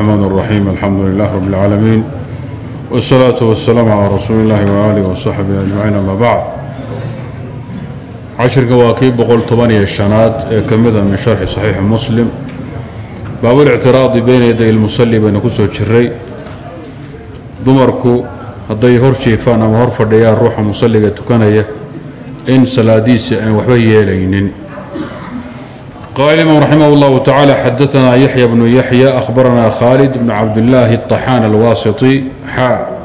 الرحمن الرحيم الحمد لله رب العالمين والصلاة والسلام على رسول الله وآله وصحبه أجمعين أما بعد cashirka waa kii boqol toban iyo shanaad ee ka mida min sharxi saxiixi muslim baabulictiraadi beyna yaday ilmusalli baynu ku soo jiray dumarku hadday hor jiifaan ama hor fadhiyaan ruuxa musalliga tukanaya in salaadiisi aan waxba yeelaynin قال الإمام رحمه الله تعالى حدثنا يحيى بن يحيى أخبرنا خالد بن عبد الله الطحان الواسطي حاء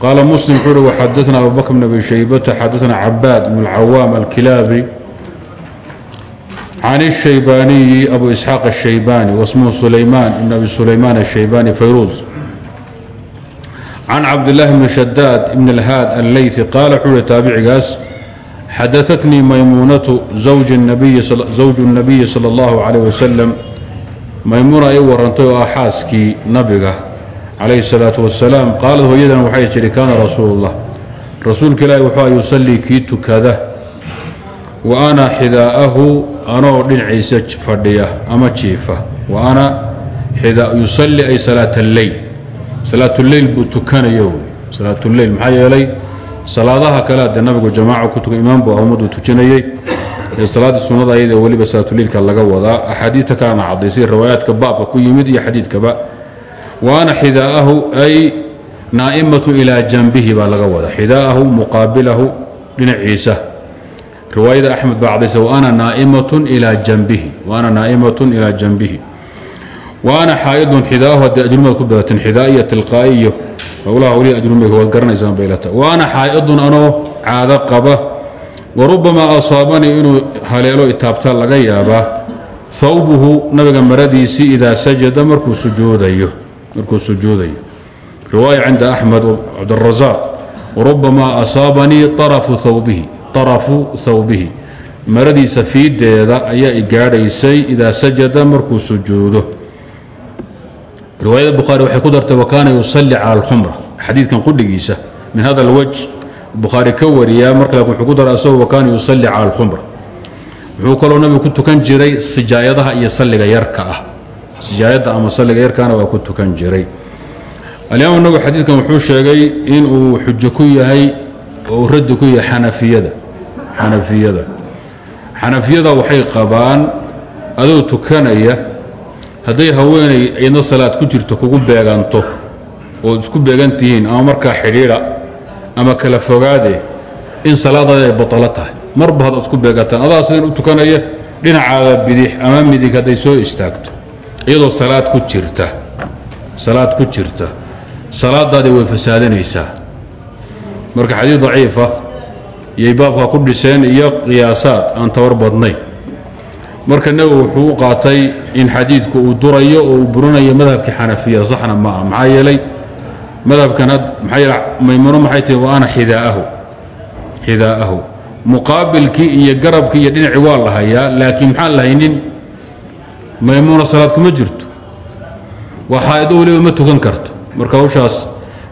قال مسلم حر وحدثنا أبو بكر بن أبي شيبة حدثنا عباد بن العوام الكلابي عن الشيباني أبو إسحاق الشيباني واسمه سليمان بن أبي سليمان الشيباني فيروز عن عبد الله بن شداد بن الهاد الليثي قال حر تابعي قاس xadaatnii maymuunatu zawju الnabiyi salى اllahu calayh wasalam maymuuna ay warantay oo ah xaaskii nabiga calayhi الsalaatu wasalaam qaalad hooyadan waxay jiri kaana rasuulullah rasuulka ilaahi wuxuu yusallii kii tukada wa ana xidaa'ahu anoo dhinaciisa fadhiya ama jiifa wa ana yusalli ay salaat اleyl salaat اleyl buu tukanayo salaat اleyl maxaa yeelay salaadaha kale dee nabigu jamaaca ku tuka imaam buu tujinayey ee salaaddii sunnada ayada weliba salaatuliilka laga wadaa. Axaadiidta kalena caddaysay riwaayaadka baabka ku yimid iyo xadiidkaba. Wa ana xidaa'ahu ay naa'imatu ilaa janbihi baa laga wadaa. Xidaa'ahu muqaabilahu dhinaciisa. Riwaayada axmed baa caddaysa waana naa'imatun ilaa janbihi waana xaa'idun xidaahu haddii ajrumaad ku badateen xidaa iyo tilqaa'i iyo howlaha weli ajrumeyga waad garanaysaan baylata wa ana xaa'idun anoo caado qaba. Wa rubbamaa asaabanii inuu haleelo itaabta laga yaabaa. Hawbuhu nabiga maradiisii idaa sajada markuu sujuudayo markuu sujuudayo riwaaya cinda axmed cabdirasaaq warubbamaa asaabanii arafu thawbihi arafu thawbihi. Maradiisa fiideeda ayaa i gaadhaysay idaa sajada markuu sujuudo riwaayada bukhaari waxay ku dartay wakaana yusalli cala alkhumra. Xadiidkan qudhigiisa min hada alwaj bukhaari ka wariyaa marka wuxuu ku daray asagoo wakaana yusalli cala alkhumra. Wuxuu kaloo nabigu ku tukan jiray sijaayadaha iyo salliga yarka ah. Sijaayadda ama salliga yarkaana waa ku tukan jiray. Alimaam nawowi xadiidkan wuxuu sheegay inuu xujo ku yahay oo uu raddi ku yahay xanafiyada. Xanafiyada. Xanafiyada waxay qabaan adoo tukanaya hadday haweenay iyadna salaad ku jirto kugu beeganto oo isku beegan tihiin ama markaa xidhiidha ama kala fogaade in salaadaada ay batalo tahay. Marba haddaad isku beegataan. Adaa sidan u tukanaya dhinacaada bidix ama midig hadday soo istaagto. Iyadoo salaad ku jirta salaad ku jirta. Salaadaadii way fasaadanaysaa marka xadiid daciifa iyay baabka ku dhiseen iyo qiyaasaad aan tabar badnayn marka nebigu wuxuu u qaatay in xadiidku uu durayo oo uu burinayo madhabkii xanafiya saxna ma ah maxaa yeelay madhabkan maxaa yeele maymuuno maxay tihi wa ana xidaa'ahu. Xidaa'ahu. Muqaabilkii iyo garabkii iyo dhinacii waa la hayaa laakiin maxaan la haynin maymuuna salaad kuma jirto. Waa xaa'ido weliba ma tukan karto. Marka hawshaas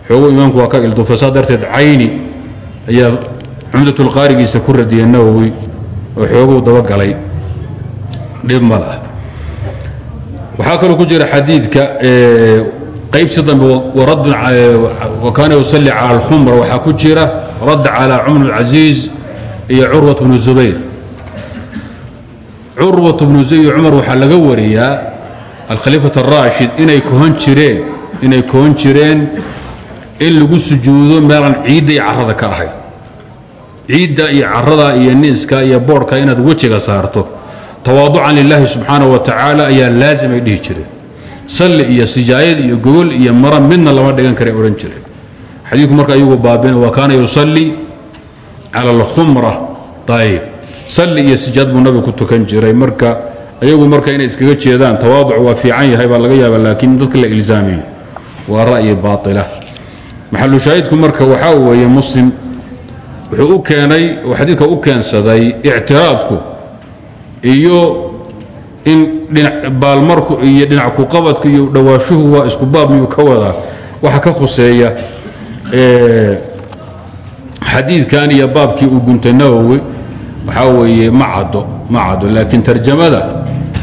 xoogu imaamku waa ka ildufa saa darteed cayni ayaa cumdatulqaarigiisa ku radiyay nawowi oo xooguu dabagalay dhib ma lah waxaa kaloo ku jira xadiidka qaybsi dambe kaana yusalli cala alkhumra waxaa ku jira radd calaa cumar bncaziiz iyo curwat bnu zubayr. Curwat bnu zubayr cumar waxaa laga wariyaa alkhaliifat araashid inay kohon jireen inay kohon jireen in lagu sujuudo meelaan ciidda iyo carrada ka ahay. Ciidda iyo carrada iyo niiska iyo boodhka inaad wejiga saarto tawaaducan lilaahi subxaanaه wa tacaala ayaa laazim ay dhihi jireen. Salli iyo sijaayad iyo gogol iyo mara midna lama dhigan kara odhan jireen. Xadiidku marka iyagu baabina wa kaana yusalli cala alkhumra. Ayb salli iyo sijaad buu nabigu ku tukan jiray. Marka iyagu marka inay iskaga jeedaan tawaaduc waa fiican yahay baa laga yaaba laakiin dadka la ilzaamiyo waa ra'yi baatila. Maxalu shaahidku marka waxaa weeye muslim wuxuu u keenay xadiidka u keensaday ictiraadku iyo in baalmarku iyo dhinac kuqabadku iyo dhawaashuhu waa isku baab miyuu ka wadaa? Waxa ka khuseeya xadiidkan iyo baabkii uu guntay nawowi waxaa weeye ma caddo ma caddo laakiin tarjamada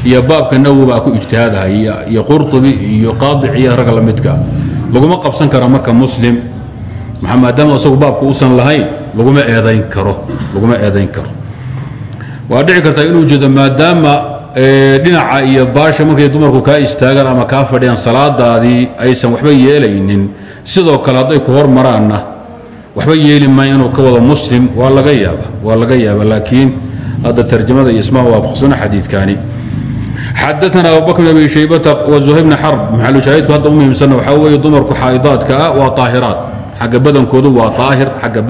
iyo baabka nawowi baa ku ijtihaadahay iyo qurطubi iyo qaadic iyo ragga la midka. Laguma qabsan kara marka muslim maadaama isagu baabka usan lahayn laguma eedayn karo laguma eedayn karo waa dhici kartaa inuu jeedo maadaama dhinaca iyo baasha markay dumarku kaa istaagaan ama kaa fadhiyaan salaadaadii aysan waxba yeelaynin sidoo kale hadday ku hormaraanna waxba yeeli maayo inuu ka wado muslim waa laga yaaba waa laga yaaba laakiin hadda tarjamada iyo ismaa waafaqsana xadiidkaani. Xadaana abubakr bn abi shaybata wazuhay bna xarb maxalushaahidku hadda u muhiimsanna waxaa weeye dumarku xaa'idaadka ah waa aahiraat xagga badankoodu waa aahir xagga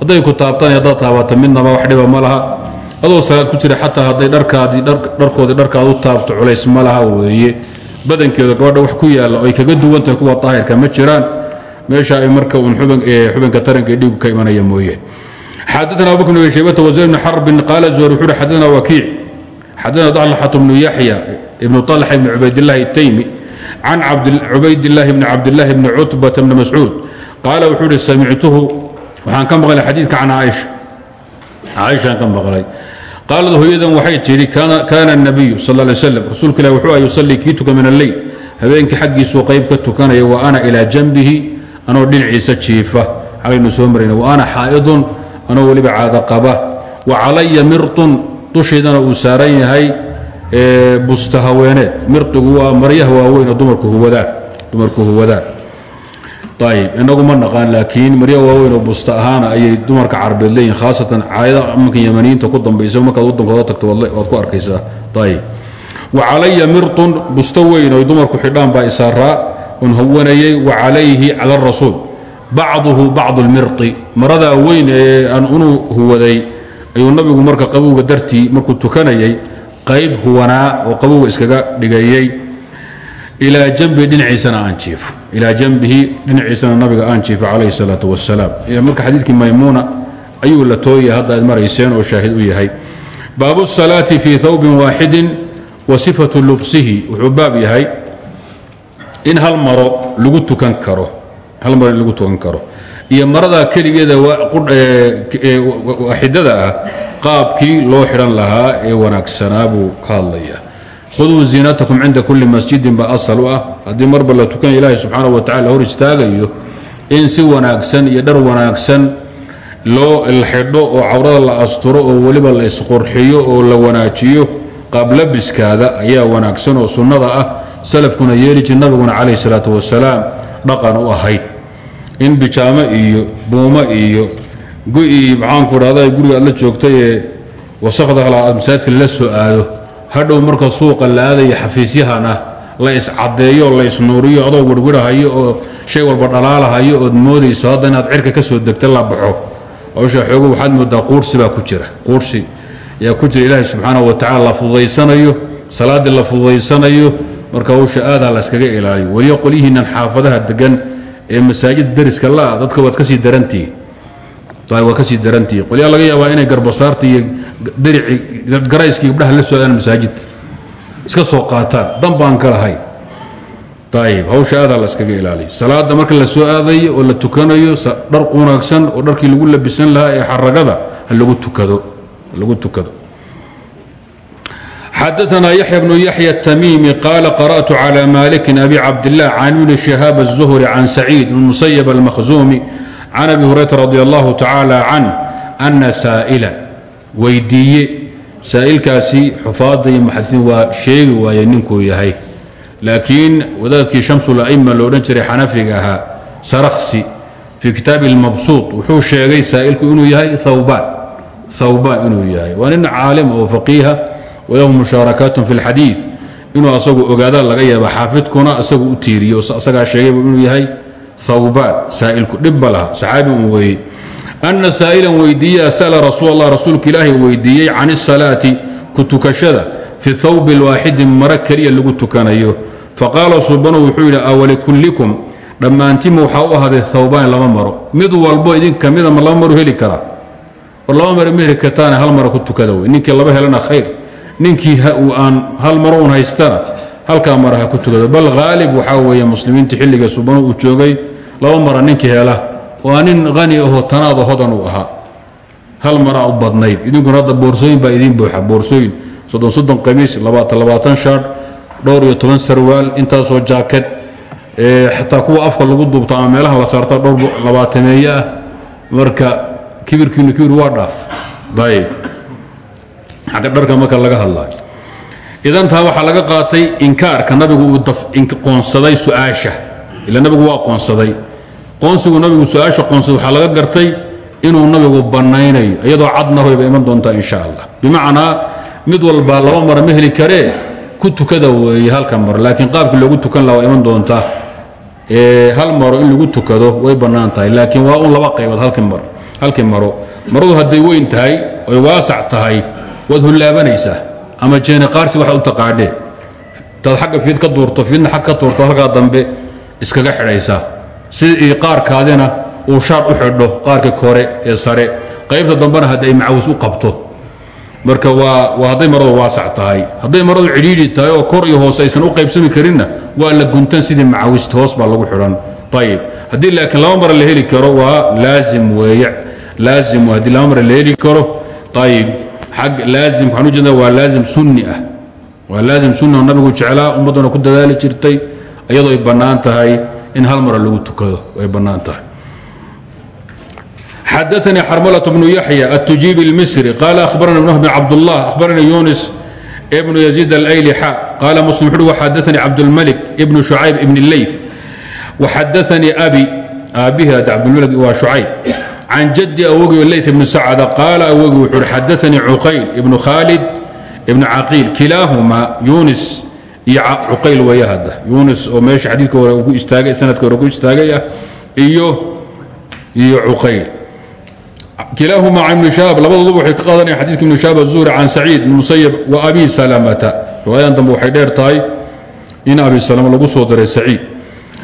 hadday ku taabtaan haddaad taabata midnaba wax dhiba ma laha adoo salaad ku jira xataa hadday dharkaadii dharkoodii dharkaad u taabto culays ma laha weeye badankeedu gabadha wax ku yaalla ay kaga duwantahay kuwa daahirka ma jiraan meesha ay marka uun xubinka taranka dhiigu ka imanaya mooye xadaana abubakr bn abi shaybata wazuhay bn xarbin qaala zuhar wuxuu uhi xadaana wakiic xadana dlxة bnu yaxya ibnu طalxa ibn cubaydilahi الtaymi can cubaydاlahi bni cabdاlahi bni cutbata bni mascuud qaala wuxuu ihi samictuhu waxaan ka maqlay xadiidka can caaisha caaishaan ka maqlay qaalad hooyadan waxay tidhi kaana الnabiyu sal ly slam rasuulka ilah wuxuu a yusalii kii tuka min alleyl habeenkii xaggiisuu qayb ka tukanaya wa ana ilaa janbihi anoo dhinaciisa jiifa xalaynu soo marayna wa ana xaa'idun anoo weliba caada qaba wa calaya mirطun dushaydana uu saaran yahay busta haweeneed mirqigu waa maryaha waaweyn oo dumarku huwadaan ayb inagu ma naqaan laakiin maryaha waaweyn oo busta ahaana ayay dumarka carbeed leeyihiin khaasatan caayada amanka yamaniyiinta ku dambaysa markaad waddankooda tagto waad ku arkaysaa. Ayb wa calaya mirtun busto weyn oo dumarku xidhaan baa isaaraa un hawanayay wa calayhi cala rasuul. Bacduhu bacdu lmirti maradaa weyn ee aan unu huwaday ayuu nabigu marka qabowga dartii markuu tukanayay qayb huwanaa oo qabowga iskaga dhigayey ilaa jambihi dhinaciisana aan jiifo ilaa jambihi dhinaciisana nabiga aan jiifo calayhi salaatu wasalaam marka xadiidkii maymuuna ayuu la tooyay hadda aad marayseen oo shaahid u yahay baabu salaati fii thawbin waaxidin wa sifatu lubsihi wuxuu baab yahay in hal maro lagu tukan karo hal maro in lagu tukan karo iyo maradaa keligeeda waaxidada ah qaabkii loo xidhan lahaa ee wanaagsanaa buu ka hadlaya khuduu ziinatakum cinda kulli masjidin baa asal u ah. Haddii marba la tukanaya ilaahi subxaana wa tacala hor istaagayo in si wanaagsan iyo dhar wanaagsan loo xidho oo cawrada la asturo oo weliba la isqurxiyo oo la wanaajiyo qaablabiskaada ayaa wanaagsan oo sunnada ah salafkuna yeeli jir nabiguna calayhi salaatu wasalaam dhaqan u ahayd. In bijaamo iyo buumo iyo gu-ii maxaanku dhahda guriga aad la joogtay ee soo aado hadhow marka suuqa la aadaya xafiisyahana la iscadeeyo la isnuuriyo adoo wirwirahayo oo shay walba dhalaalahayo ood moodayso hadda inaad cirka ka soo degta la baxo. Hawsha xoogo waxaad moodaa quursi baa ku jira. Quursi ayaa ku jira ilaahay subxaana wa tacala la fududaysanayo salaaddii la fududaysanayo marka hawsha aadaa la yskaga ilaaliyo. Weliyo qolyihiinan xaafadaha degan ee masaajid dariska laa dadka waad ka sii darantihi waa kasii darantihi qolyaa laga yaabaa inay garbasaarta iyo darici garayskii gabdhaha la soo aadaan masaajidta iska soo qaataan dan baan ka lahay ayib hawsha aadaa la iskaga ilaaliyo salaada marka la soo aadayo oo la tukanayo dhar qunaagsan oo dharkii lagu labisan lahaa ee xaragada ha lagu tukado lagu tukado xadaثna yaحya bnu yaحya التmimi qala qarأtu عlى maliki abi cabdالlah can ibni شihaab الزhri can saciid bn musayb الmakhzumi can abi hurayra radi allahu tacaala can ana saa'ila weydiiye saa'ilkaasi xufaadda iyo muxadisiin waa sheegi waaye ninkuu yahay laakiin wadaadkii shamsula'ima lo odhan jiray xanafiga ahaa sarakhsi fii kitaabi اlmabsuud wuxuu sheegay saa'ilku inuu yahay thawbaan thawbaan inuu yahay waa nin caalim oo faqiiha walahu mushaarakaatun fi اlxadiid inuu asagu ogaada laga yaaba xaafidkuna asagu u tiiriyo asagaa sheegaybu inuu yahay thawbaan saa'ilku dhibba laha saxaabi un weeye anna saa'ilan weydiiya sa'la rasuul allah rasuulka ilaahay weydiiyey can isalaati ku tukashada fi thawbi lwaaxidi maro keliya lagu tukanayo. Faqaala subanu wuxuu yidhi awalikullikum dhammaantima waxaa u ahaaday thawbaan lama maro. Mid walbo idinka mida ma laba maru heli karaa. War laba maro ma heli kartaane hal maro ku tukada wey. Ninkii laba helana khayr. Ninkii haystana halkaa mara ha ku tukado bal haalib waxaa weeye muslimiinta xilliga subanu uu joogay laba mara ninkii hela waa nin hani ahoo tanaada hodan uu ahaa. Hal maraa u badnayd idinkuna hadda boorsooyin baa idiin buuxa boorsooyin soddon soddon qamiis labaatan labaatan shaadh dhowr iyo toban sarwaal intaasoo jaaket xataa kuwa afka lagu duubto ama meelaha la saarta dhowr labaatameeye ah. Marka kibirkiinu kibir waa dhaaf. Ayb xagga dharka marka laga hadlaayo idan taa waxaa laga qaatay inkaarka nabigu uu qoonsaday su'aasha. Ila nabigu waa qoonsaday. Qoonsigu nabigu su'aasha qoonsaday waxaa laga gartay inuu nabigu bannaynayo iyadoo cadnahoyba iman doontaa insha allah. Bimacnaa mid walbaa laba mara ma heli karee ku tukada weeye halka mar. Laakiin qaabkii loogu tukan laha iman doontaa. Hal maro in lagu tukado way bannaan tahay. Laakiin waa un laba qaybood halkii maro. Maradu hadday weyn tahay oy waasac tahay waad hullaabanaysaa ama jeeni qaarsi waxaad u taqaadhee intaad xagga fiid ka duurto fiidna xag ka tuurto halkaa dambe iskaga xidhaysaa sidii qaarkaadina uu shaar u xidho qaarka kore ee sare. Qaybta dambena haddi ay macawis u qabto. Marka waa waa hadday maradu waasac tahay. Hadday maradu cidhiidhi tahay oo kor iyo hoose aysan u qaybsami karinna waa la guntan sidii macawista hoos baa lagu xidhan. Ayib haddii laakiin laba mara la heli karo waa laazim weeye. Laazim haddii laba mara la heli karo. Ayib xag laazim waxaan u jeedaa waa laazim sunni ah waa laazim sunni oo nabigu jeclaa ummadduna ku dadaali jirtay iyadoo ay bannaan tahay in hal mara lagu tukado ay bannaan tahay xadaثnي xrmلة بن يحيى التuجيب المصري قال أخبرنا بن بن عبد الله أخبرني يونس بن يزيد الأيلي xا قال مسلم xu xadaثني عبدالملك بن شعيب بن الليث وxadaثني أbي aabbihi cabdالملك waa شhucayb can jaddi awogii lay bn sacd qaal awogii wuxuu hi xadaanii cuqayl ibnu khaalid ibnu caqiil kilaahumaa yunis iyo cuqayl weeye hadda yunis oo meesha xadiidka hore ugu istaagay sanadka hore ku istaagay ah iyo iyo cuqayl kilaahumaa can ibni shahaab labadooduba waxay ka qaadanaya xadiidka ibnu shahaab azuhri can saciid ibn musayab wa abi salamata riwaayadan dambe waxay dheer tahay in abi salama lagu soo daray saciid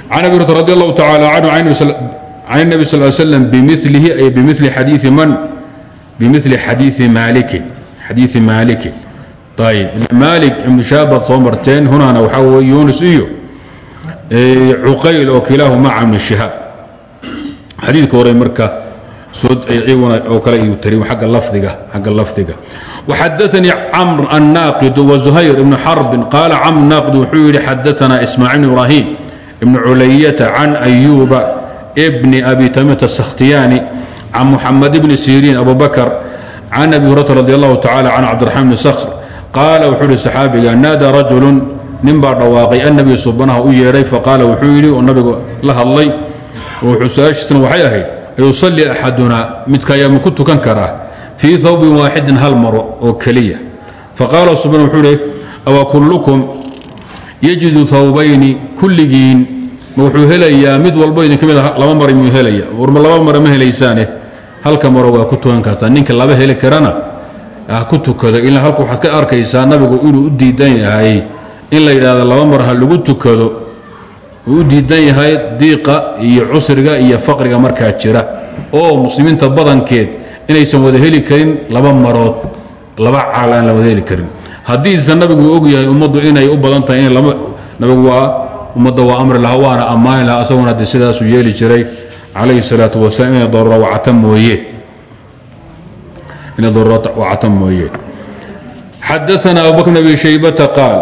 can abi hurata radi allahu tacaala canhu can الnabi sal slam bimilihi ay bimili xadiii man bimili xadiii maalikin xadiii maalikin ayb maalik ibn shaab baad soo marteen hunaana waxaa weye yunis iyo cuqayl oo kilaahuma can ibn shihaab xadiidka hore marka oo kale iyu tari agga lafdiga agga lafdiga وxadaثnii cmr الناaqid وزuhayr ibn xarbin qaala cmr naaqid wuxuu yidhi xadaثna ismاعيل بn ibrahim ibn culayata can أyuba bn abi tamimta sakhtiyaani can muxamed bni siriin abu bakr can abi hurata radi allahu tacala can cabdiraxmaan bni sakhr qaala wuxuu ihi saxaabiga naadaa rajulun ninbaa dhawaaqay annabiga subanaha u yeedhay faqaala wuxuu yidhi oo nabigu la hadlay wuxuu su'aashiisna waxay ahayd ayusalli axadunaa midkayaa ma ku tukan karaa fii hawbin waaxidin hal maro oo keliya. Faqaala subana wuxuu ihi awa kullukum yajidu hawbayni kulligiin? Wuxuu helayaa mid walbo idin ka mid a laba mara miyuu helaya. Warma laba mara ma helaysaane. Halka maro waa ku tukan kartaa. Ninka laba heli karana ah ku tukado. Ilaa halka waxaad ka arkaysaa nabigu inuu u diidan yahay. In la yidhaahdo laba mar ha lagu tukado uu u diidan yahay diiqa iyo cusriga iyo faqriga markaa jira. Oo muslimiinta badankeed inaysan wada heli karin laba marood laba caal aan la wada heli karin. Haddiise nabigu yahay ummaddu inay u badan tahay in nabigu waa ummadda waa amri lahaa waana ammaani lahaa asaguna de sidaasuu yeeli jiray calayhi salaau wasalaam inay darura wacata mooyee xadaana abubakr bn abi shaybata qaal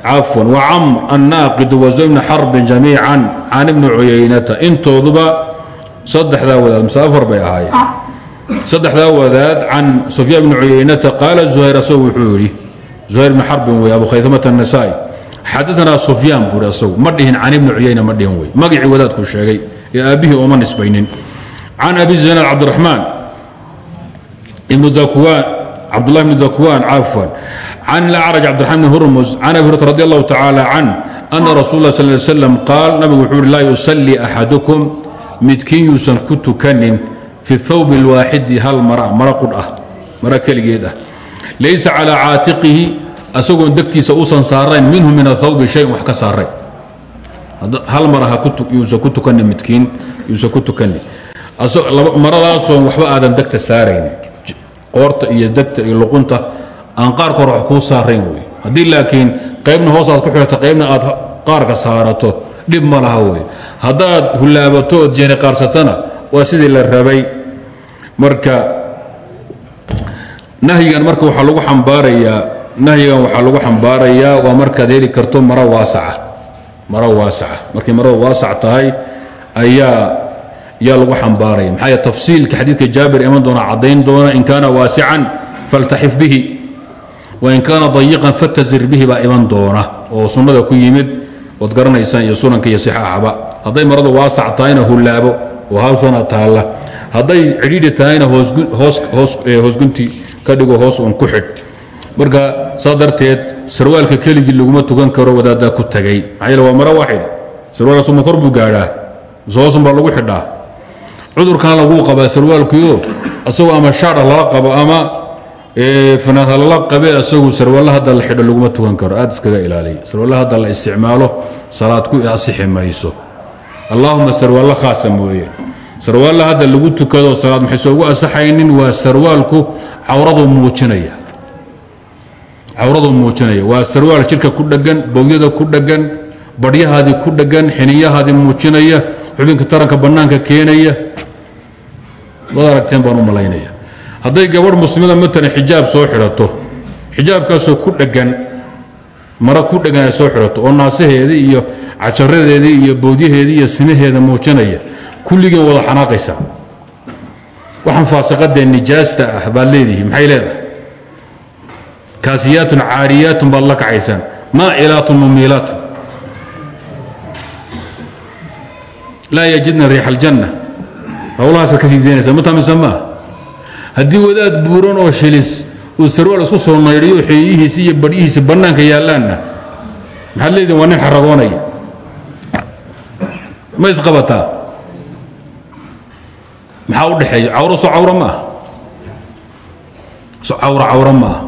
cafwan wacamr annaaqid wazo bni xarbin jamiican can ibni cuyaynata. Intooduba saddexdaa wadaad mase afar bay ahaayeen. Ah. Saddexdaa wadaad can sufyaan bni cuyaynata qaala zuhayr asag wuxuu yidhi zuhayr bni xarbin wey abu khaymata الnasaa-i xadaanaa sufyaan buuri asagu ma dhihin can ibni cuyayna ma dhihin wey magacii wadaadku sheegay ee aabbihii ooma nisbaynin. Abi zaynad cabdiraxmaan ibnu dakwaan cabdulahi bni dakwaan cafwan. Can lacraj cabdiraxman bn hurmus abi hurata radi allahu tacaala can ana rasul lah sal slam wuxuu uhi yusalli axadukum midkiin yuusan ku fi thawbi اlwaaxidi hal mara mara qudh ah mara keligeed ah. Laysa calaa caatiqihi asagoon degtiisa uusan saarayn minhu min athawbi shayin wax ka saarayn hal mara yuusan ku tukanin midkiin yuusan ku tukanin maradaasoon waxba aadan degta saarayn qoorta iyo degta iyo luqunta aan qaarka hore wax kuu saarayn wey haddii laakiin qaybna hoos aad ku xidhato qaybna aad qaarka saarato dhib ma laha wey haddaad hulaabato ood jeeni qaarsatana waa sidii la rabay. Marka nahyigan marka waxaa lagu xambaarayaa nahyigan waxaa lagu xambaarayaa waa markaad heli karto maro waasaca. Maro waasaca. Markay maradu waasac tahay ayaa yaa lagu xambaaraya. Maxaa tafsiilka xadiidka jaabir iman doona caddayn doona in kaana waasican faltaxif bihi. Wain kaana dayiqan fatazir bihi baa iman doona oo sunnada ku yimid waad garanaysaan iyo sunanka iyo sixaaxaba hadday maradu waasac tahayna hullaabo oo hawshana taalla. Hadday cidhiidhi tahayna hoosgunti ka dhigo hoos un ku xidh marka saa darteed sarwaalka keligii laguma tukan karo wadaaddaa ku tagay. Maxaa waa maro waaxida sarwaalkaasuma kor buu gaadhaa. Mise hoosun baa lagu xidhaa. Cudurkana laguu qabaa sarwaalkiio asagoo ama shaadha lala qabo ama fanaadha lala qabe asagu sarwaalla hadda la xidho laguma tukan karo. Aad iskaga ilaaliya. Sarwaalla hadda la isticmaalo salaad ku asixi mayso. Allaahuma sarwaallo khaasa mooye. Sarwaalla lagu tukado salaad maxayse ugu asaxaynin? Waa sarwaalku cawradu muujinaya cawradu muujinaya. Waa sarwaal jidhka ku dheggan bowyada ku dheggan badhyahaadii ku dheggan xiniyahaadii muujinaya xubinka taranka bannaanka keenaya. Waad aragteen baan u malaynaya. Hadday gabadh muslimada matalan xijaab soo xidhato xijaabkaasoo ku dheggan maro ku dheggan ay soo xidhato oo naasaheedii iyo cajaradeedii iyo bowdyaheedii iyo simaheeda muujinaya kulligeen wada xanaaqaysa waxaan faasiqadee nijaasta ah baad leedihi maxay leedahay kaasiyaatun caariyaatun baad la kacaysaan maacilaatun mumiilaatun laa yajidna riix aljanna. Howlahaasaad ka sii daynaysaa matamise maa haddii wadaad buuran oo shilis uu sarwaal isku soo naydhiyo xeeyihiisi iyo badhyihiisi bannaanka yaallaanna maxaad leedihin waa nin xaragoonaya ma isqabataa? Maxaa u dhexeeya? Cawro soo cawro ma ah so cawro cawro ma ah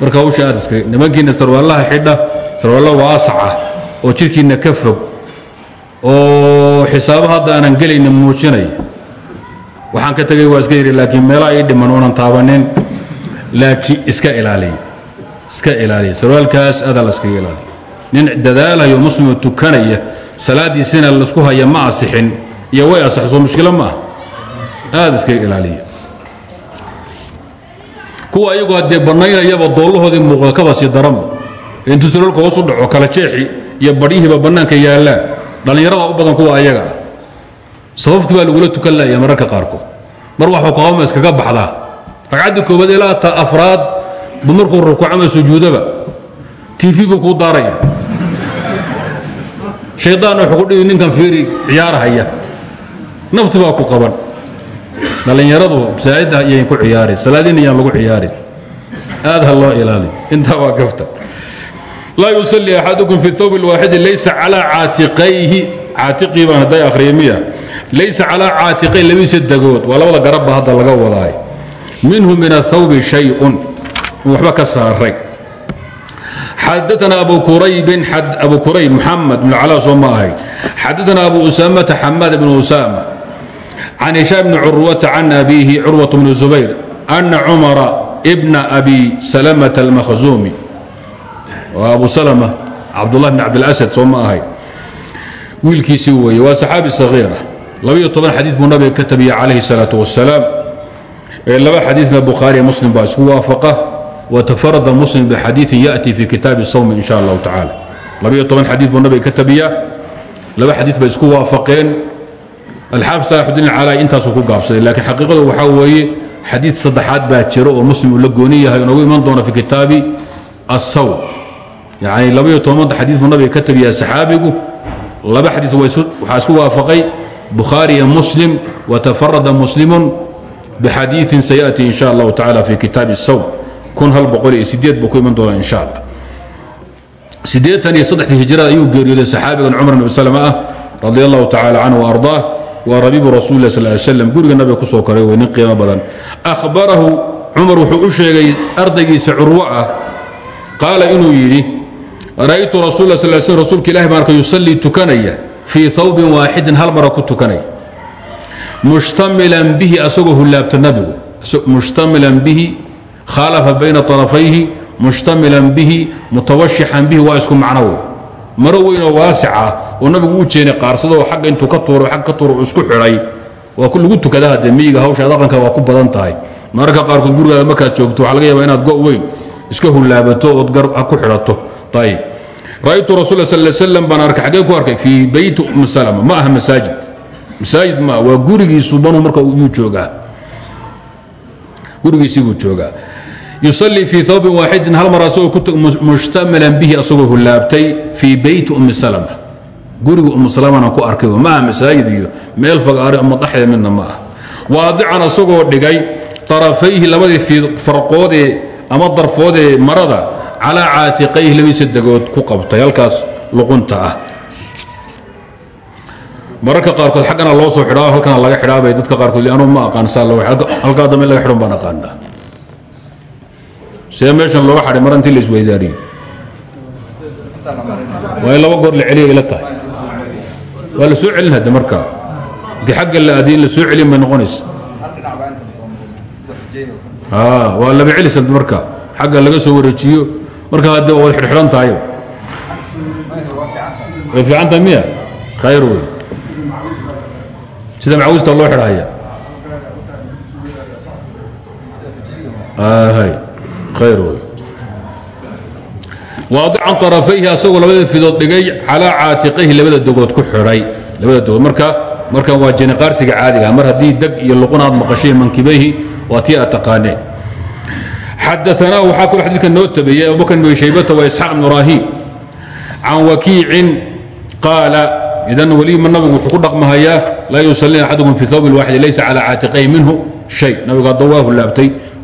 marka hawsha aad iska nimankiina sarwaallaha xidha sarwaallo waasaca oo jidhkiinna ka fog oo xisaabo hadda aanan gelayna muujinaya waxaan ka tegay waa iska yidhi laakiin meelaha ii dhiman oonan taabanin laakiin iska ilaaliya iska ilaaliya. Sarwaalkaas adaa la iskaga nin dadaalayo muslimoo tukanaya salaaddiisina la isku haya ma asixin iyo way asix soo mushkilo ma aada iskaga ilaaliya kuwa ayagoo haddee bannaynayaba doollahoodii muuqda kaba sii daranba intuu sarwaalka hoos u dhaco kala jeexi iyo badhyihiiba bannaanka yaallaan dhallinyarada u badan kuwa ayaga ah. Sababkii baa lagula tukan laaya mararka qaarkood. Mar waxuu qabama iskaga baxdaa ragcaddii koobaad ilaa ta afraad bu markuu rukuucama sujuudaba. Tv buu kuu daaraya. Shaydaan wuxuu ku dhihi ninkan fiiri ciyaarahaya nafti baa ku qaban dhallinyaradu masaajidda iyayn ku ciyaarin salaadiin iyaan lagu ciyaarin aad ha loo ilaaliyo intaa waa gafta laa yusalli axadukum fi thawb اlwaaxidi laysa calaa caatiqayhi caatiqii baan hadday akhriya laysa calaa caatiqay labadiisa dagood waa labada garabba hadda laga wadaay. Minhu min athawbi shayun waxba ka saaray. Xadaana abu quraybin abu qurayb muxamed bn cala soo ma ahay. Xadaana abu usaamata xamaad bn usaama can hishaam bni curwata can abiihi curwat bni zubayr ana cumara bna abi salamata almakhzuumi waa abu salama cabdullah bn cabdilasad soo ma ahay wiilkiisii weeye waa saxaabi sahiira labiyo toban xadiid buu nabiga ka tabiyey calayhi salaatu wasalaam laba xadiidna bukhaariya muslim baa isku waafaqa watafarada muslim bixadiiin yati fi kitaabi sawmi in sha allahu tacaala labiyo toban xadiid buu nabiga ka tabiyaa laba xadiid bay isku waafaqeen alxaafid salaxudiin calaayi intaasuu ku gaabsaday laakiin xaqiiqadu waxaa weeye xadiid saddexaad baa jiro oo muslim uu la gooni yahay inoogu iman doona fi kitaabi asawm yani labayo tobanada xadiid buu nabiga ka tabiyaa saxaabigu laba xadiid waxaa isku waafaqay bukhaari iyo muslim watafarada muslimun bixadiiin sayati in sha allahu tacala fi kitaabi sideed buu ku iman doonaa in sha allah siddeetan iyo saddexdii hijrada ayuu geeriyooday saxaabigan cumar bn slm ah radi allahu tacala canhu waardaah waa rabiibu rasul lah sal slam guriga nabiga ku soo koray wey nin qiimo badan. Ahbarahu cumar wuxuu u sheegay ardaygiisa curwo ah. Qaala inuu yidhi ra'aytu rasul la sal sl rasuulka ilahi baan arka yusallii tukanaya fii thawbin waaxidin hal mara ku tukanaya mushtamilan bihi asagoo hullaabta nabigu. Mushtamilan bihi khaalafa bayna طarafayhi mushtamilan bihi mutawashixan bihi waa isku macno maro weynoo waasica oo nabigu u jeenay qaarsadoo xagga intuu ka tuuro agg ka tuuro isku xidhay. Waa lagu tukadaha dee miyiga hawsha dhaqanka waa ku badan tahay. Mararka qaarkood gurigaada markaad joogto waxaa laga yaaba inaad go' weyn iska hulaabato ood ku xidhato. Ayib ra'aytu rasul sal slam baan arkay xaggee ku arkay fii beyti umi salama ma aha masaajid. Masaajid ma waa gurigiisu banuu marka yuu joogaa. Gurigiisii yusalii fii thawbin waaxidin hal mar asagoo mushtamilan bihi asagoo hulaabtay fii beyti umi salama. Guriga umu salamana ku arkay ma aha masaajid iyo meel fagaare ama dhaxda midna ma ah waadican asagoo dhigay طarafayhi labadii farqoodee ama darfoodee marada calaa caatiqayhi labadiisa degood ku qabtay. Halkaas luqunta ah. Mararka qaarkood xaggana loo soo xidhaa halkana laga xidhaabay dadka qaarkood anuu ma aqaan saa halkaa dambe laga xidhan baan aqaanaa see meeshan looga xadhay mar intii la isweydaariyo waa in laba goor la celiya ila tahay. Waa la soo celin hadde markaa haddii xagga la aadiy in la soo celin bay noqonaysa waa laba celis hadde marka. Xagga laga soo wareejiyo. Marka hadde waad xidhxidhan tahay. Way fiican tahay miya? Khayr wey sida macawista loo xidhahaya hay khayr wey waadican طarafayhi asagoo labada fidood dhigay calaa caatiqayhi labada dogood ku xidhay labada dogood marka markan waa jiniqaarsiga caadiga mar haddii deg iyo luqun aad maqasheen mankibayhi tii aad taqaaneen xadaanaa waxaa kaloo xadiidka noo tabeeyey abubakr bn shaybata wa isxaaq bnu raahim can wakiicin qaala idan weliba nabigu wuxuu ku dhaqmahayaa laa yusallina axadukum fi thawb waaxidi laysa calaa caatiqayhi minhu shay. Nabigu hadda waa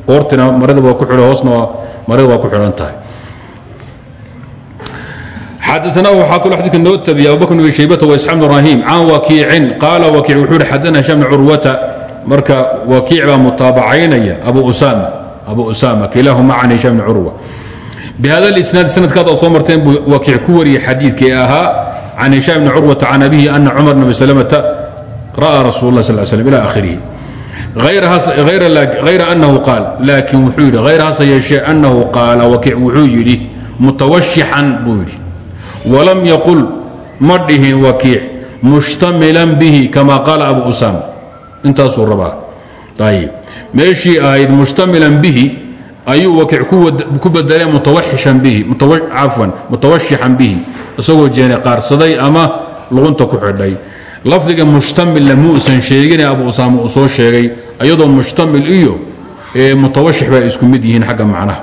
qoortina marada waa ku xidhan hoosna marada waa ku xidhan tahay. Xadaanaa waxaa kaloo xadidka noo tabiyey abubakr bn shaybata wa isxaaq bnu raahim can wakiicin qaala wakiic wuxuu yidhi xadana hisham bn marka wakiic baa mutaabacaynaya abu usama abu usama kilaahuma can hisham bn curwa bihada isnaad sanadkaad oo soo marteen buu wakiic ku wariyey xadiidkii ahaa can hisham bni curwata can abihi ana cumar bn abi salamata ra'aa rasul lah sal slm ila akhirihi hayra anahu qaal laakiin wuxuu yidhi hayr hase yeeshee anahu qaala wakiic wuxuu yidhi mutawashixan buu yidhi walam yaqul ma dhihin wakiic mushtamilan bihi kama qaala abu usama intaasuu rabaa ayib meeshii ahayd mushtamilan bihi ayuu wakiic ku bedelay mutawaxishan bihi cafwan mutawashixan bihi isagoo jeene qaarsaday ama luqunta ku xidhay lafdiga mushtamilna muusan sheegine abu usaama uu soo sheegay iyadoo mushtamil iyo mutabashix ba isku mid yihiin xagga macnaha.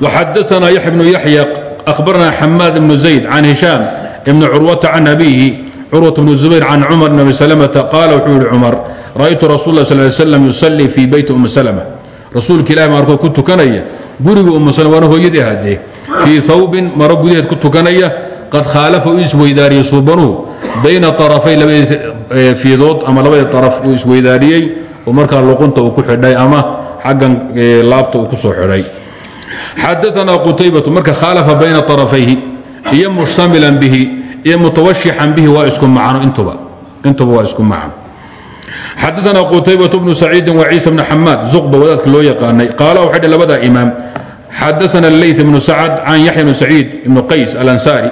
waxadaanaa yaxya bnu yaxya ahbaranaa xamaad bnu zayd can hishaam ibni curwata can abiihi curwat bnu zubayr can cumar bn abi salamata qaala wuxuu yihi cumar ra'aytu rasuul lah sal slam yusallii fii beyti ummi salama rasuulka ilahi ma guriga ummu salama hooyadii ahaadee fii hawbin maro gudaheed ku qad khaalafa u isweydaariyey suubanuhu bayna arafay labadiis eh, fiidood ama labadii araf uu isweydaariyey oo markaa luqunta uu ku xidhay ama xaggan eh, laabta uu ku soo xidhay. Xadaanaa qutaybatu marka khaalafa bayna arafayhi iyo mushtamilan bihi iyo mutawashixan bihi waa isku macno intuba intuba waa isku macno. Xadaanaa qutaybatu bnu saciidi waciisa bn xamaad zuqba wadaadka loo yaqaanay qaala waxay dhi labadaa imaam xadaana alley ibnu sacad can yaxya bnu saciid ibnu qays alansaari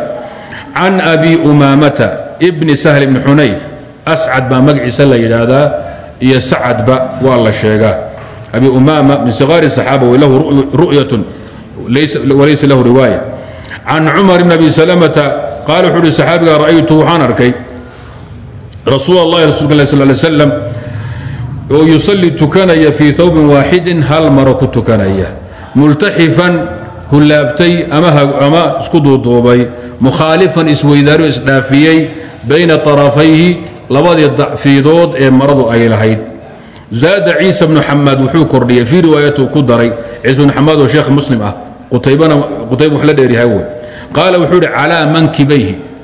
can abi umaamata bni sahl bni xunayf ascad baa magaciisa la yidhaahdaa iyo sacadba waa la sheegaa. Abi umaama min sikaari saxaaba walahu ru'yatun walaysa lahu riwaaya. Can cumar bn abi salamata qaal wuxuu uhi saxaabiga ra'aytu? Waxaan arkay. Rasuul allahi rasulka a sal ly slam oo yusallii tukanaya fii hal maro ku tukanaya. Multaxifan hulaabtay ama isku duuduubay. Mukhaalifan isweydaaru isdhaafiyey bayna طarafayhi labadii fiidood ee maradu ay lahayd. Zaada ciisa bnu xamaad wuxuu kordhiyey fii riwaayatu ku daray ciisa bnu xamaad oo sheekh muslim ah qutaybana qutayba wax la dheeryahay wey qaala wuxuu ihi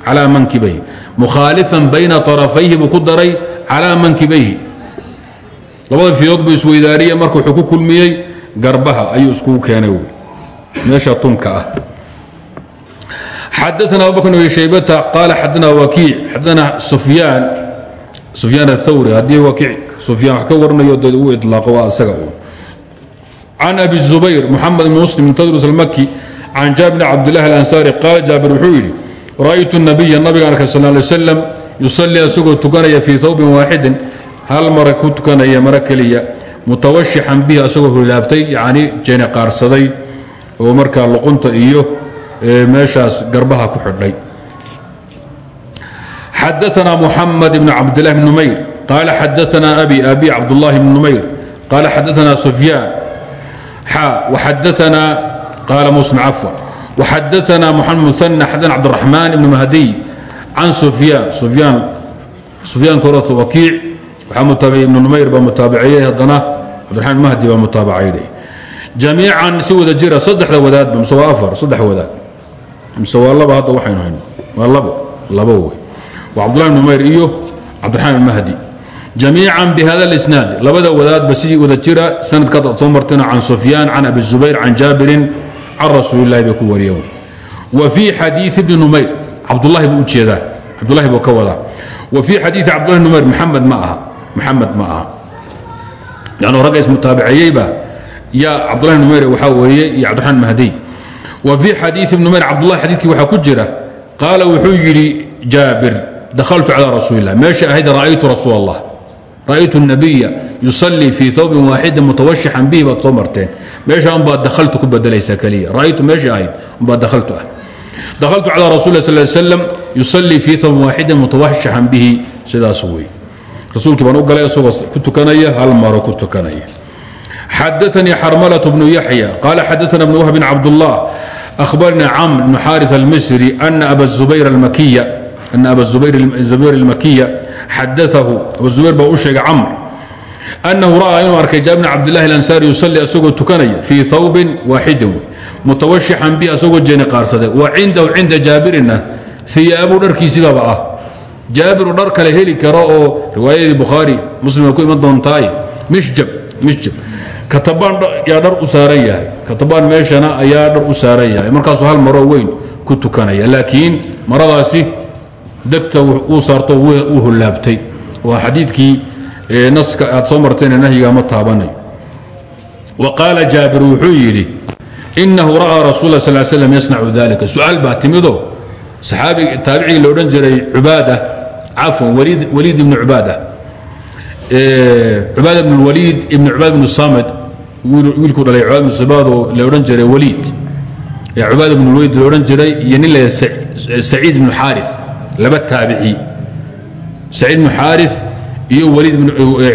calaa mankibayhi mukhaalifan bayna طarafayhi buu ku daray calaa mankibayhi labada fiidood buu isweydaariyey marka wuxuu ku kulmiyey garbaha ayuu iskugu keenay wey ah xadaثna abubakr bn shaybata qaala xadana wakiic xadana sufyaan sufyaan aلthawri haddii wakiic sufyaan wax ka waranayo dee uu ilaaqo waa asaga un can abi zubayr muxamed bn muslim tadrus almaki can jaabir bn cabdillahi alansaari qaala jaabir wuxuu yidhi ra'aytu nabiya nabigaan arkay sal lay slam yusalii asagoo tukanaya fii thawbin waaxidin hal mara ku tukanaya maro keliya mutawashixan bihi asagoo hulaabtay yani jeene qaarsaday oo markaa luqunta iyo meeshaas garbaha ku xidhay xadaana muxamed bn cabdillahi bn numayr. Qaala xadaana abi abi cabdullahi bn numayr. Qaala xadaana sufyaan. Xa waxadaanaa qaala muslim cafwa waxadaana moxamed muana xadana cabdiraxmaan ibn mahdiy can sufyaan. Sufyaan sufyaan korota wakiic. Waxaa mutaabicyey ibnu numayr baa mutaabaciyey haddana. Cabdiraxmaan mahdi baa mutaabacaynay jamiican si jira saddexda wadaadba mise waa afar saddex mise waa laba hadda waxaynu hayno waa labo labo wey waa cabdullahi ibn numayr iyo cabdiraxmaan almahdi jamiican bihada اlisnaad labada wadaadba sidii wada jira sanadkaad aad soo martayna can sufyaan can abi zubayr can jaabirin can rasuuli illahi bay ku wariyeen. Wa fii xadiidi bni numayr cabdullahi buu u jeedaa. Cabdullahi buu ka wadaa. Wa fii xadiidi cabdullahi numayr maxamed ma aha. Maxamed ma aha. Lannu ragga ismutaabiciyeyba yaa cabdullahi numayr waxaa weeye iyo cabdiraxmaan mahdiy wa fii xadiidi bni numayr cabdullahi xadiidkii waxaa ku jira qaala wuxuu yidhi jaabir dakhaltu calaa rasuuli illah meesha ahayd ra'aytu rasuul allah ra'aytu الnabiya yusallii fii hawbin waaxidin mutawashixan bihi baad soo marteen meesha unbaad dakhaltu ku bedelaysaa keliya ra'aytu meesha ahayd unbaad dakhaltu ah dakhaltu calى rasul lah sl slam yusallii fii hawbin waaxidin mutawashixan bihi sidaas wey rasuulkii baan u galay isagoo ku tukanaya hal maro ku tukanaya xadaanii xarmalaة bnu yaxya qaala xadaana bn wahbin cabdالlah أhbarna camr bn xariث اlmisri ana aba zubayr اlmakiya xadaahu abu zubayr baa u sheegay camr أنhu ra'aa inuu arkay jaabir bn cabdالlahi اlansari yusalii asagoo tukanaya fii hawbin waaxidin wey mutawashixan bi asagoo jeeni qaarsaday wa cindahu cinda jaabirina iyaabu dharkiisiibaba ah jaabiru dhar kale heli karo oo riwaayadii bukhaari muslim ku iman doontaay mishjab mishjab katabaan yaa dhar u saaran yahay. Katabaan meeshana ayaa dhar u saaran yahay. Markaasuu hal maroo weyn ku tukanaya laakiin maradaasi degta uu saarto uu hulaabtay waa xadiidkii naska aad soo martayna nahyiga ma taabanayo wa jaabir wuxuu yidhi inahu ra'aa rasul sl slam yasnacu dalika su'aal baa timidoo saxaabiga taabicigii la odhan jiray cubaada cafwan waliid ibnu cubaada cubaada bn waliid ibn cubaad bnu samid wiilkuu dhalay cubaad bnu sabaad oo la odhan jiray waliid cubaada bn waliid la odhan jiray iyo nin la saciid ibnu laba taabici. Saciid ibnu xaari iyo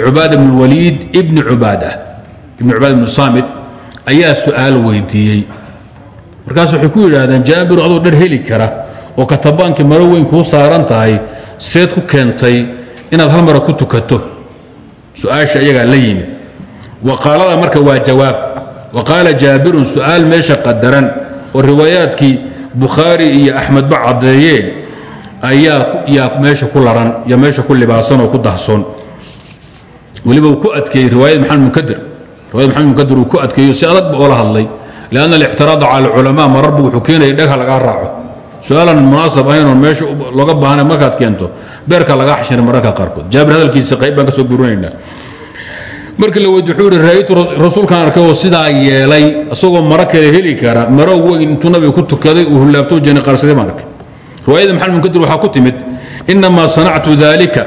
cubaada bn waliid ibni cubaada ibn cubaada bnu samid ayaa su'aal weydiiyey. Markaas waxay ku yidhaahdeen jaabiru adoo dhar heli kara oo katabaankii maro weyn kuu saaran tahay seed ku keentay inaad hal mara ku tukato su'aasha iyagaa la yimid. Waqaalada marka waa jawaab. Wa qaala jaabirun su'aal meesha qadaran oo riwaayaadkii bukhaari iyo axmedba caddeeyeen ayaa yaa meesha ku laran iyo meesha ku libaasan oo ku dahsoon. Weliba uu ku adkeeyey riwaayad maxamed munkadir. Riwayad maxamed munkadir uu ku adkeeyo si adagba oola hadlay lianna alictiraada cala alculamaa mararbu wuxuu keenaya dhegha lagaa raaco su'aalan munaasab ahayn oon meesha looga baahna markaad keento beerka lagaa xashiray mararka qaarkood jaabir hadalkiisa qayb baan ka soo gurinaynaa markii la weydi wuxuu ihi raaytu rasuulkaan arkay oo sidaa yeelay isagoo maro kale heli kara maro weyn intuu nabiga ku tukaday uu hulaabto jani qaarsaday baan arkay riwaayada maxamed munkadir waxaa ku timid inamaa sanactu dalika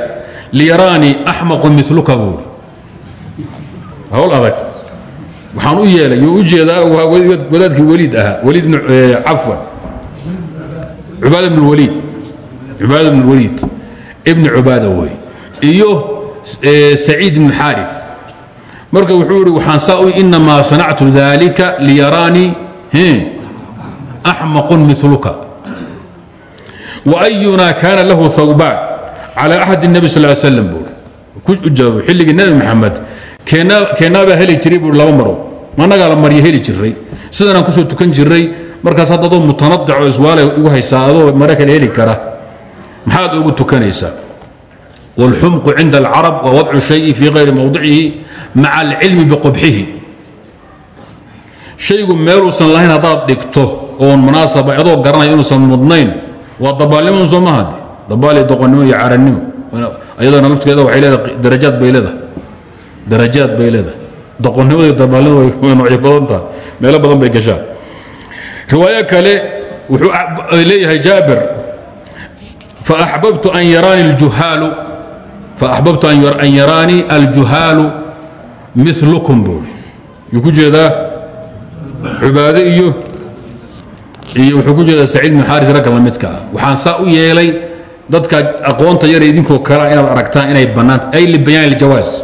liyaraanii axmaqu miluka buuri hawl adag waxaan u yeelay yuu u jeedaa wadaadkii weliid ahaa weliid bn cafwan cubaada bn waliid cubaada bn waliid ibni cubaada wey iyo saciid ibn xaari marka wuxuu ihi waxaan saa u inamaa sanactu dalika liyaraanii axmaqun miluka waayunaa kaana lahu hawbaan cala axad الnabi sal slam buui ku jawaabo xilligii nebi maxamed keenaabaa heli jiray buui laba maro annagaa la marya heli jiray sidanaan ku soo tukan jiray markaas hadda adoo mutanadico iswaala ugu haysaa adoo mare kale heli kara maxaad ugu tukanaysaa. Wاlxumqu cinda alcarab wa wadcu shayi fii kayri mowdicihi maca alcilmi biqubxihi. Shaygu meeluusan lahayn haddaad dhigto oon munaasaba adoo garanaya inuusan mudnayn waa dabaalnimo soo mahade dabaal iyo doqonnimo iyo carannimo. Ayadana laftigeeda waxay leedahay darajaad bay leedahay. Darajaad bay leedahay. Doqonnimada iyo dabaalnimada way noocyo badan tahay. Meelo badan bay gashaan riwaayo kale wuxuu leeyahay jaabir faaxbabtu an yaraanii aljuhaalu milukum buui yuu ku jeedaa cubaade iyo iyo wuxuu ku jeedaa saciid bin xaaris ragga la midka ah. Waxaan saa u yeelay dadka aqoonta yara idinkoo kalea inaad aragtaan inay bannaanta ay libayaan iljawaas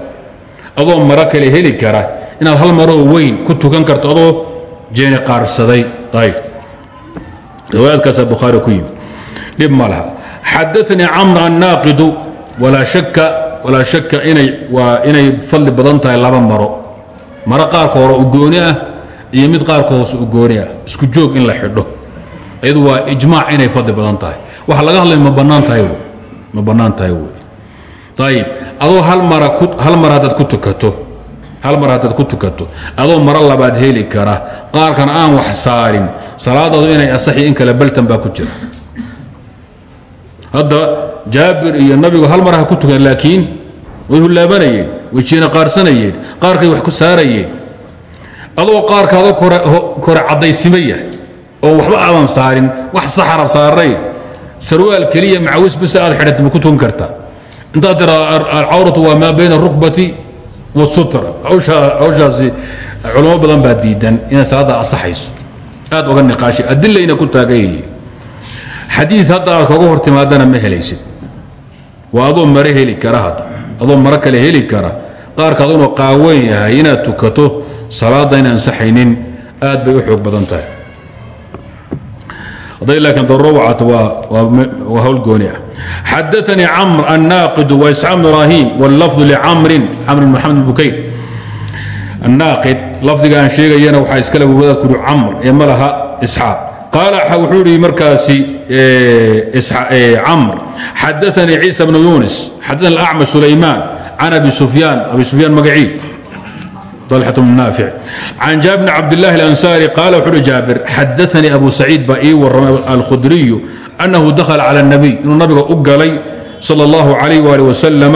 adoo maro kale heli kara inaad hal maroo weyn ku tukan karto adoo jeeni qaarsaday ayb riwaayaadkaasaa bukhaari ku yimi dhib ma laha xadaanii camr annaaqidu walaa shaka walaa shaka inay waa inay fadli badan tahay laba maro maro qaarka hore u gooni ah iyo mid qaarka hoose u gooni ah isku joog in la xidho iyadu waa ijmaac inay fadli badan tahay waxa laga hadlay ma bannaan tahay ma bannaan tahay wey ayib adoo hal mara hal mar haddaad ku tukato hal mar haddaad ku tukato adoo maro labaad heli kara qaarkan aan wax saarin salaadaadu inay asaxi in kale baltan baa ku jira. Hadda jaabir iyo nabigu hal mar ha ku tukan laakiin way hullaabanayeen way jiina qaarsanayeen qaarkay wax ku saarayeen. Adoo qaarkaada kore caddaysima yahay oo waxba aadan saarin wax saxara saarayn sarwaal keliya macawis bas aad xidhata ma ku tukan kartaa intaad tira alcawratu waa maa bayna arukbati hawshaasi culamo badan baa diidan inay salaadda asaxayso. Aad oga niqaashay adilayna ku taagayihi xadiid hadda aad kaga hor timaadana ma helaysid. Waa adoo mare heli kara hadda. Adoo maro kale heli kara. Qaarkaad inuu qaaweyn yahay inaad tukato salaadda in ansaxaynin aad bay u xoog badan tahay hadday laakiin daruro wacato waa hawl gooni ah. Xadaanii camr annaaqidu wa isxaaq bn ibraahim wاllafdu licamrin camr maxamed bn bukayr annaaqid lafdiga aan sheegayana waxaa iskale wadaad kuri camr ee ma laha isxaaq. Qaala wuxuu ihi markaasi camr xadaanii ciisa bnu yunis xadaani acmash sulaymaan can abi sufyaan. Abi sufyaan magaciid طلحة بن نافع عن جابر بن عبد الله الأنساري قال وحول جابر حدثني أبو سعيد بأي والرمى الخدري أنه دخل على النبي إنه النبي أقلي صلى الله عليه وآله وسلم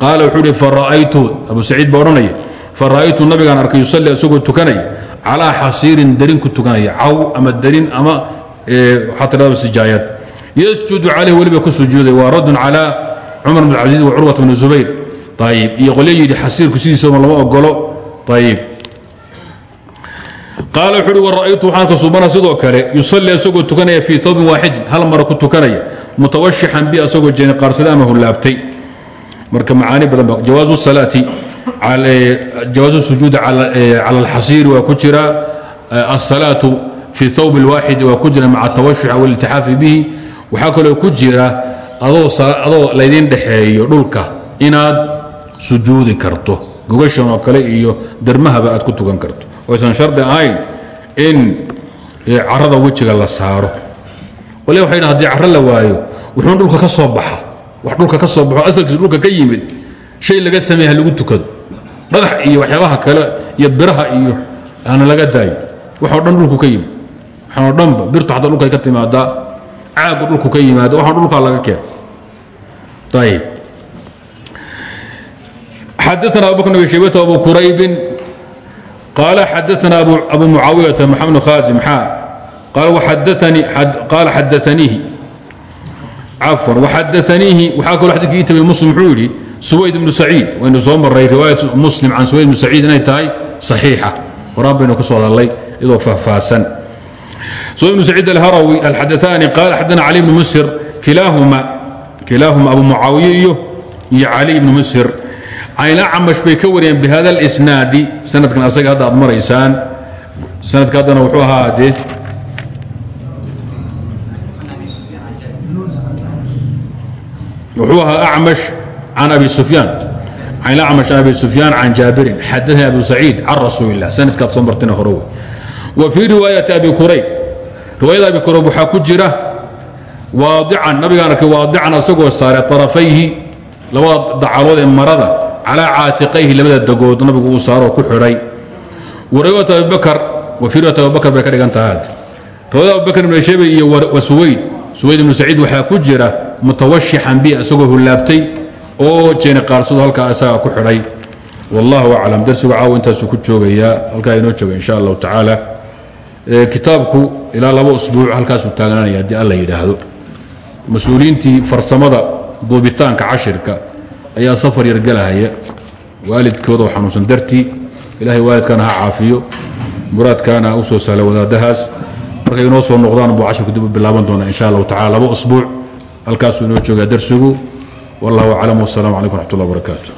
قال وحول فرأيت أبو سعيد بورني فرأيت النبي كان أركي يصلي أسوق التكني على حصير درين كتكني عو أما الدرين أما حتى لا السجايات يسجد عليه ولبك سجوده ورد على عمر بن العزيز وعروة بن الزبير طيب يقول لي حصير كسيسة لما أقوله ayb qaal wuxu uhi wara'aytu waxaan ka subana sidoo kale yusalli asagoo tukanaya fii tawbin waaxidin hal mara ku tukanaya mutawashixan bi asagoo jeeni qaarsada ama hullaabtay. Marka macaani badan ba jawaazu salaati jawaazu sujuudi cala alxasiiri waa ku jira asalaatu fi thawb اlwaaxidi waa ku jira maca tawashuxa waliltixaafi bihi. Waxaa kaloo ku jira adoo laydin dhexeeyo dhulka inaad sujuudi karto gogashan oo kale iyo dermahaba aad ku tukan karto. Oysan shardi ahayn in carada wejiga la saaro. Wali waxay haddii caro la waayo wuxuun dhulka ka soo baxa. Wax dhulka ka soo baxo asalkiisa dhulka ka yimid shay laga sameeya lagu tukado. Dhagax iyo waxyaabaha kale iyo biraha iyo aana laga daayo. Waxoo dhan dhulku ka yimid. Waxaanoo dhanba birtu xataa dhulkay ka timaadaa caagu dhulku ka yimaado waxaan dhulkaa laga keeno ayib xadana abubakr bn shaybata abu quraybin qaala xadana abu mucaawiyata maxamed khaasim xaa qaala xadaaniihi cafwan waxadaaniihi waxaa kaloo xadidka ii tamiy muslim wuxuu yidhi suwayd ibnu saciid waynu soo marray riwaayat muslim can suwayd ibnu saciid inay tahay saxiixa horaan baynu ku soo hadallay iyadoo faahfaahsan suwayd ibnu saciid alharawi alxadaaani qaala xadana cali ibnu misr kilaahuma abu mucaawiye iyo iyo cali ibnu misr mسر caynacamash bay ka wariyeen bihada اlisnaadi sanadkan asaga hadda aad maraysaan sanadka haddana wuxuu ahaa dee wuxuu ahaa acmash can abi sufyaan can acmash can abi sufyaan can jaabirin xadaثani abu saciid can rasuuli الlah sanadkaad soo martina hore wey wa fii riwaayati abi kurayb riwaayada abi kurayb waxaa ku jira waadican nabigaan arkay waadican asagoo saaray طarafayhi labada dacalood ee marada calى caatiqayhi labada dagood nabigu uu saaroo ku xidhay. Riwaayat abibakr wa fii riwayat abubakr bay ka dhigan tahay. Riwaayat abubakr ibn shayba iyo wa suwayd suwayd ibnu saciid waxaa ku jira mutawashixan bi isagoo hullaabtay oo jeeni qaarsado halkaa isagaa ku xidhay. Wallahu aclam darsigu caawa intaasuu ku joogayaa halkaa inoo jooga insha allahu tacaala. Kitaabku ilaa laba usbuuc halkaasuu taagananaya haddii alla yidhaahdo. Mas'uuliyiintii farsamada duubitaanka cashirka ayaa safar yar gelahaya waalidkooda oo xanuunsan dartii ilahay waalidkaana ha caafiyo muraadkaana u soo sahla wadaadahaas markay inoo soo noqdaan buu cashirka dib u bilaaban doona insha allahu tacala laba usbuuc. Halkaasuu inoo joogaa darsigu. Wallahu aclam wasalaamu calaykum raxmat ullah barakaatu